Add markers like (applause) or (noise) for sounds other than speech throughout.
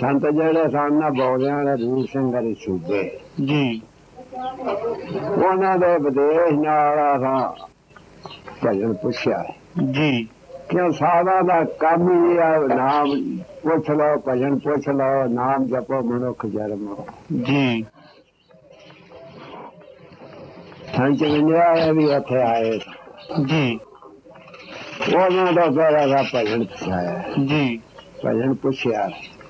ਸੰਤ ਜਿਹੜੇ ਸਨ ਨਾ ਬੋਲਿਆਂ ਦੇ ਰੂਪ ਸੰਗਰੀ ਛੁੱਗੇ ਜੀ ਉਹਨਾਂ ਦੇ ਵਿਦੇਸ਼ ਨਾਲ ਆ ਭਜਨ ਪੁੱਛਿਆ ਜੀ ਕਿਉਂ ਸਾਦਾ ਦਾ ਕੰਮ ਹੀ ਆ ਨਾਮ ਪੁੱਛ ਲਓ ਭਜਨ ਪੁੱਛ ਲਓ ਨਾਮ ਜਪੋ ਮਨੁੱਖ ਜਨਮ ਜੀ ਸੰਤ ਜਿਹੜੇ ਵੀ ਇੱਥੇ ਆਏ ਜੀ ਉਹਨਾਂ ਦਾ ਸਾਰਾ ਭਜਨ ਪੁੱਛਿਆ ਜੀ ਭਜਨ ਪੁੱਛਿਆ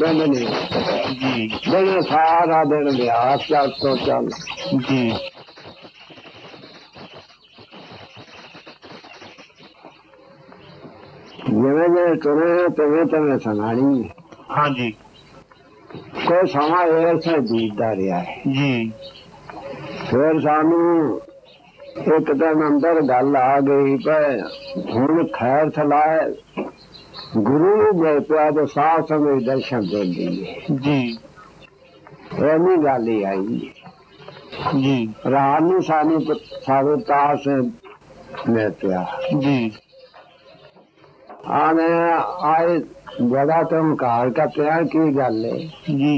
بہن نہیں جی۔ بڑے سارا دن گیا چل تو چل جی جی ترے تو تمہیں سنا ہاں جی کوئی سما ایسے بیتتا رہا ہے جی پھر سانو ایک دن اندر گل آ گئی پہ ہوں خیر سلا گرو جے پیا تو ساتھ سمجھ درشن دے دیے جی ایمی گالی آئی جی رانی سانی سارے تاس لے پیا جی آنے آئے جگہ تم کار کا پیا کی گل ہے جی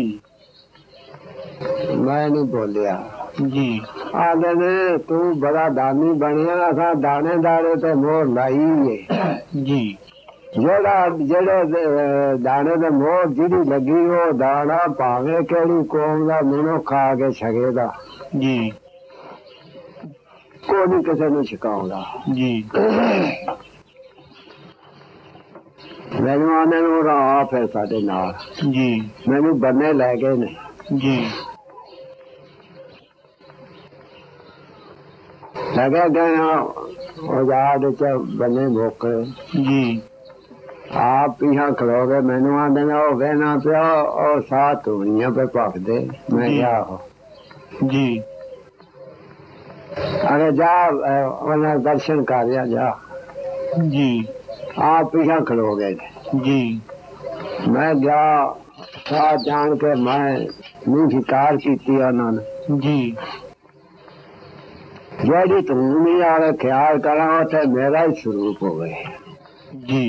میں نہیں بولیا جی آدھے تو بڑا دانی بنیا تھا دانے دارے تو مور لائی ہے جی ਜਿਹੜਾ ਜਿਹੜੇ ਦਾਣੇ ਦੇ ਮੋਹ ਜਿਹੜੀ ਲੱਗੀ ਉਹ ਦਾਣਾ ਭਾਵੇਂ ਕਿਹੜੀ ਕੌਮ ਦਾ ਮਨੋ ਖਾ ਕੇ ਛਗੇਦਾ ਜੀ ਕੋਈ ਨਹੀਂ ਕਿਸੇ ਨੂੰ ਛਕਾਉਂਦਾ ਜੀ ਮੈਨੂੰ ਆਨੇ ਨੂੰ ਰਾਹ ਫਿਰ ਸਾਡੇ ਨਾਲ ਜੀ ਮੈਨੂੰ ਬੰਨੇ ਲੈ ਗਏ ਨੇ ਜੀ ਲਗਾ ਗਿਆ ਉਹ ਯਾਦ ਚ ਬੰਨੇ ਮੋਕੇ ਜੀ آپ یہاں کھلو گے مینو آدھے ہو گئے نہ پیا اور ساتھ تونیاں پہ پک دے میں کیا ہو جی ارے جا انہیں درشن کر لیا جا جی آپ پیچھا کھلو گے جی میں گیا ساتھ جان کے میں نہیں شکار کی انہوں نے جی جی تم نہیں آ رہے خیال کرا تو میرا ہی سروپ ہو گئے جی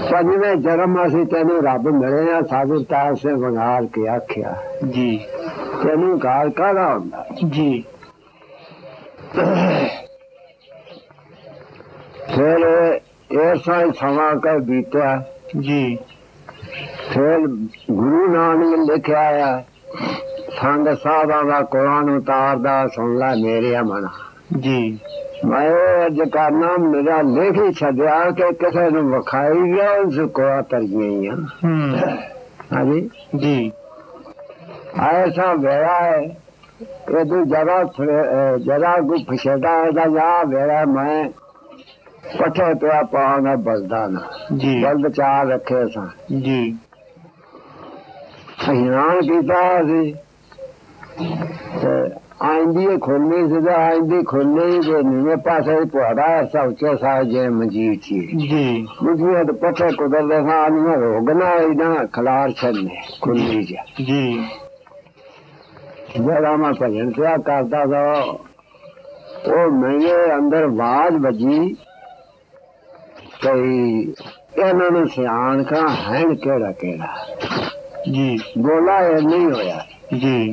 ਸਜਵੇਂ ਜਨਮ ਅਸੀਂ ਤੈਨੂੰ ਰੱਬ ਮਿਲਿਆ ਸਾਧੂ ਤਾਰ ਸੇ ਵੰਗਾਰ ਕੇ ਆਖਿਆ ਜੀ ਤੈਨੂੰ ਘਾਲ ਕਾਹਦਾ ਹੁੰਦਾ ਜੀ ਫਿਰ ਐਸਾ ਸਮਾਂ ਕਾ ਬੀਤਿਆ ਜੀ ਫਿਰ ਗੁਰੂ ਨਾਨਕ ਲਿਖਿਆ ਆ ਸੰਗ ਸਾਧਾ ਦਾ ਕੁਰਾਨ ਉਤਾਰਦਾ ਸੁਣ ਲੈ ਮੇਰੇ ਮਨ ਜੀ ਮੈਂ ਜਕਾਨਾ ਮੇਰਾ ਲਿਖ ਹੀ ਛੱਡਿਆ ਕਿ ਕਿਸੇ ਨੂੰ ਵਿਖਾਈ ਗਿਆ ਜ਼ੁਕਵਾ ਕਰ ਗਈਆਂ ਹਾਂ ਹਾਂਜੀ ਜੀ ਐਸਾ ਵੇਰਾ ਹੈ ਕਿ ਤੂੰ ਜਰਾ ਜਗਾ ਕੋ ਫਸ਼ੇਦਾ ਦਾ ਯਾ ਵੇਰਾ ਮੈਂ ਪੱਠੇ ਪਿਆ ਪਾਉਣਾ ਬਲਦਾ ਨਾ ਜੀ ਬਲਦ ਚਾਹ ਰੱਖੇ ਸਾਂ ਜੀ ਸਹਿਨਾਨ ਕੀਤਾ ਸੀ آئندی کھولنے سے تو آئندی کھولنے ہی کے نینے پاس ہے تو ہڑا ایسا اچھا سا جے مجید تھی مجھے ہے تو پتہ قدر دیکھا آدمی روگنا ہے نا کھلار چھلنے کھولنے جا جب آما پہنٹ کیا کرتا تھا وہ میں نے اندر واج بجی کئی یہ میں نے سیان کا ہینڈ کیڑا کیڑا جی بولا یہ نہیں ہویا جی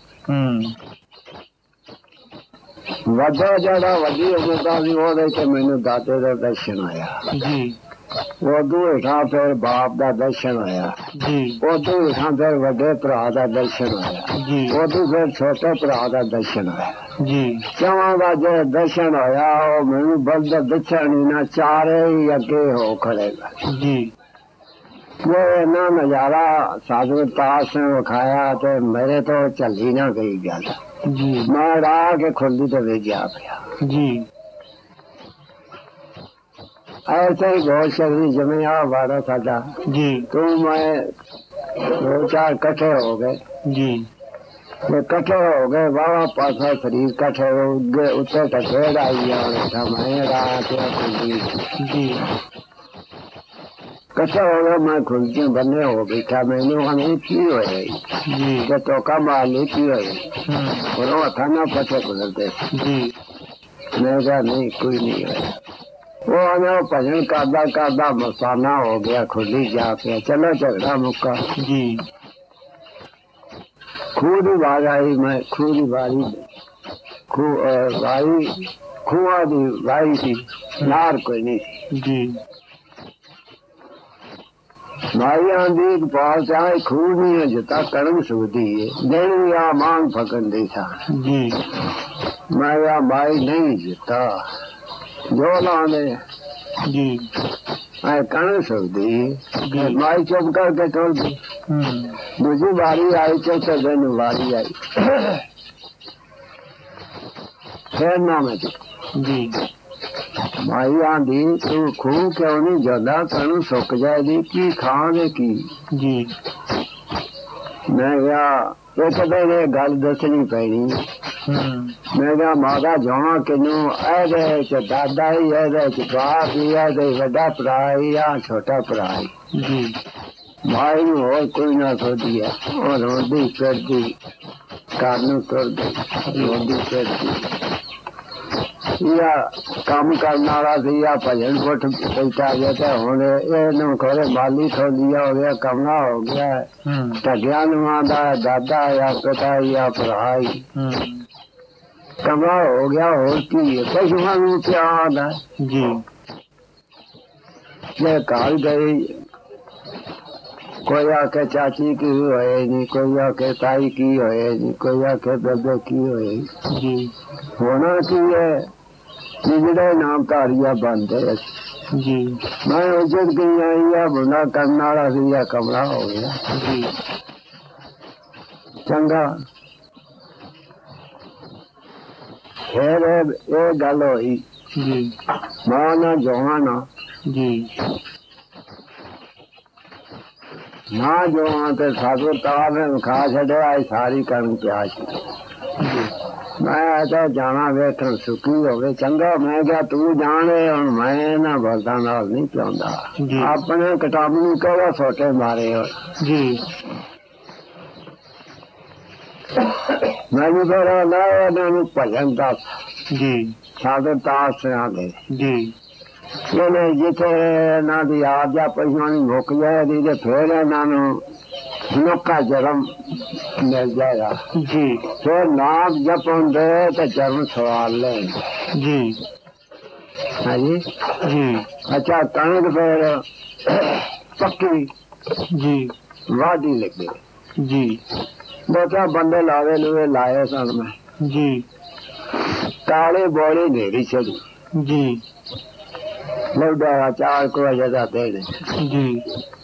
ਵਜਾ ਵਾਜਾ ਜਿਹੜਾ ਵੱਡੀ ਉਮਰਦਾ ਸੀ ਉਹਦੇ ਤੇ ਮੈਨੂੰ ਦਾਤੇ ਦਾ ਦਰਸ਼ਨ ਆਇਆ ਜੀ ਦੂਏ ਇਥਾਂ ਤੇ ਬਾਪ ਦਾ ਦਰਸ਼ਨ ਆਇਆ ਜੀ ਦੂਏ ਇਥਾਂ ਤੇ ਵੱਡੇ ਭਰਾ ਦਾ ਦਰਸ਼ਨ ਆਇਆ ਜੀ ਉਹ ਦੂਏ ਛੋਟੇ ਭਰਾ ਦਾ ਦਰਸ਼ਨ ਆਇਆ ਜੀ ਚਾਹਾਂ ਦਾ ਜੇ ਦਰਸ਼ਨ ਆਇਆ ਉਹ ਮੈਨੂੰ ਬੰਦ ਦਰਸ਼ਨ ਨਾ ਚਾਰੇ ਅੱਗੇ ਹੋ ਖੜੇਗਾ ਜੀ میں نظارہ سادو پاس نے اٹھایا تو میرے تو چل ہی نہ گئی گل جی میں راہ کے کھلی تو بھیجا پیا جی ایسے بہت شکری جمیا بارا سا جی تو میں دو چار کٹھے ہو گئے جی کٹھے ہو گئے بابا پاسا شریف کٹھے ہو گئے اتنے کٹھے آئی جا میں راہ کے کھلی جی ہو گیا جی۔ میں کھلتی چلو چل گا موقع خواہ میں ਮਾਇਆ ਦੀ ਪਾਸ ਆਏ ਖੂਨੀਆਂ ਜਿਤਾ ਕਰਮ ਸੁਧੀ ਦੇਣੀ ਆ ਮਾਂ ਫਕਨ ਦੇ ਜੀ ਮਾਇਆ ਬਾਈ ਨਹੀਂ ਜਿਤਾ ਜੋ ਲਾਣੇ ਜੀ ਆਏ ਕਰਮ ਸੁਧੀ ਮਾਈ ਚੁੱਪ ਕਰਕੇ ਟੋਲ ਦੀ ਦੂਜੀ ਵਾਰੀ ਆਇ ਚੌਥੇ ਦਿਨ ਵਾਰੀ ਆਈ (coughs) ਫੇਰ ਨਾਮ ਹੈ ਜੀ ਜੀ ਮਾਈਆਂ ਦੀ ਤੂੰ ਖੂ ਕਿਉਂ ਨਹੀਂ ਜਾਂਦਾ ਸਾਨੂੰ ਸੁੱਕ ਜਾਏਗੀ ਕੀ ਖਾਣੇ ਕੀ ਜੀ ਮੈਂ ਕਿਹਾ ਇੱਕ ਦਿਨ ਇਹ ਗੱਲ ਦੱਸਣੀ ਪੈਣੀ ਮੈਂ ਕਿਹਾ ਮਾਦਾ ਜਾਣਾ ਕਿਨੂੰ ਇਹਦੇ ਚ ਦਾਦਾ ਹੀ ਇਹਦੇ ਚ ਬਾਪ ਹੀ ਇਹਦੇ ਵੱਡਾ ਭਰਾ ਹੀ ਆ ਛੋਟਾ ਭਰਾ ਹੀ ਜੀ ਮਾਈ ਨੂੰ ਹੋਰ ਕੋਈ ਨਾ ਸੋਚਿਆ ਉਹ ਰੋਂਦੀ ਫਿਰਦੀ ਕਾਰਨ ਨੂੰ ਤੁਰਦੀ ਰੋਂਦੀ ਫਿਰਦੀ کام کرنا سی بجن پٹ پیتا گیا ہوں یہ خوڑے بالی تھولی ہو گیا کملا ہو گیا ڈگیا نو دادا یا پتا یا پڑھائی کملا ہو گیا ہو پشو نو پیا جی کال گئی کوئی آ کے چاچی کی ہوئے نی کوئی آ کے تائی کی ہوئے نی کوئی آ کے بدو کی ہوئے جی۔ ہونا کی ہے ਕਿ ਜਿਹੜਾ ਨਾਮ ਧਾਰੀਆ ਬੰਦੇ ਜੀ ਮੈਂ ਉਜਤ ਗਈ ਆਈ ਆ ਬੁਲਾ ਕਰਨ ਵਾਲਾ ਸੀ ਆ ਕਮਰਾ ਹੋ ਗਿਆ ਜੀ ਚੰਗਾ ਫਿਰ ਇਹ ਗੱਲ ਹੋਈ ਜੀ ਮਾਂ ਨਾ ਜੋਹਾਨਾ ਜੀ ਨਾ ਜੋਹਾਂ ਤੇ ਸਾਧੂ ਤਾਂ ਨੇ ਖਾ ਛੱਡਿਆ ਸਾਰੀ ਕਰਨ ਪਿਆ ਸੀ ਮੈਂ ਤਾਂ ਜਾਣਾ ਵੇਖਣ ਸੁਖੀ ਹੋਵੇ ਚੰਗਾ ਮੈਂ ਕਿਹਾ ਤੂੰ ਜਾਣੇ ਹੁਣ ਮੈਂ ਇਹਨਾਂ ਵਰਦਾਂ ਨਾਲ ਨਹੀਂ ਚਾਹੁੰਦਾ ਆਪਣੇ ਕਿਤਾਬ ਨੂੰ ਕਹਵਾ ਸੋਟੇ ਮਾਰੇ ਹੋ ਜੀ ਮੈਂ ਵੀ ਬੜਾ ਨਾ ਇਹਨਾਂ ਨੂੰ ਭਜਨ ਦਾ ਜੀ ਸਾਡੇ ਤਾਸ ਆ ਗਏ ਜੀ ਇਹਨੇ ਜਿੱਥੇ ਨਾ ਦੀ ਆਪ ਜਾਂ ਪਛਾਣੀ ਮੁੱਕ ਜਾਏ ਜੇ ਫੇਰ ਇਹਨਾਂ ਨੂੰ ਲੋਕਾ ਜਰਮ बंदे लाहेड़े बे सॼो चार कजे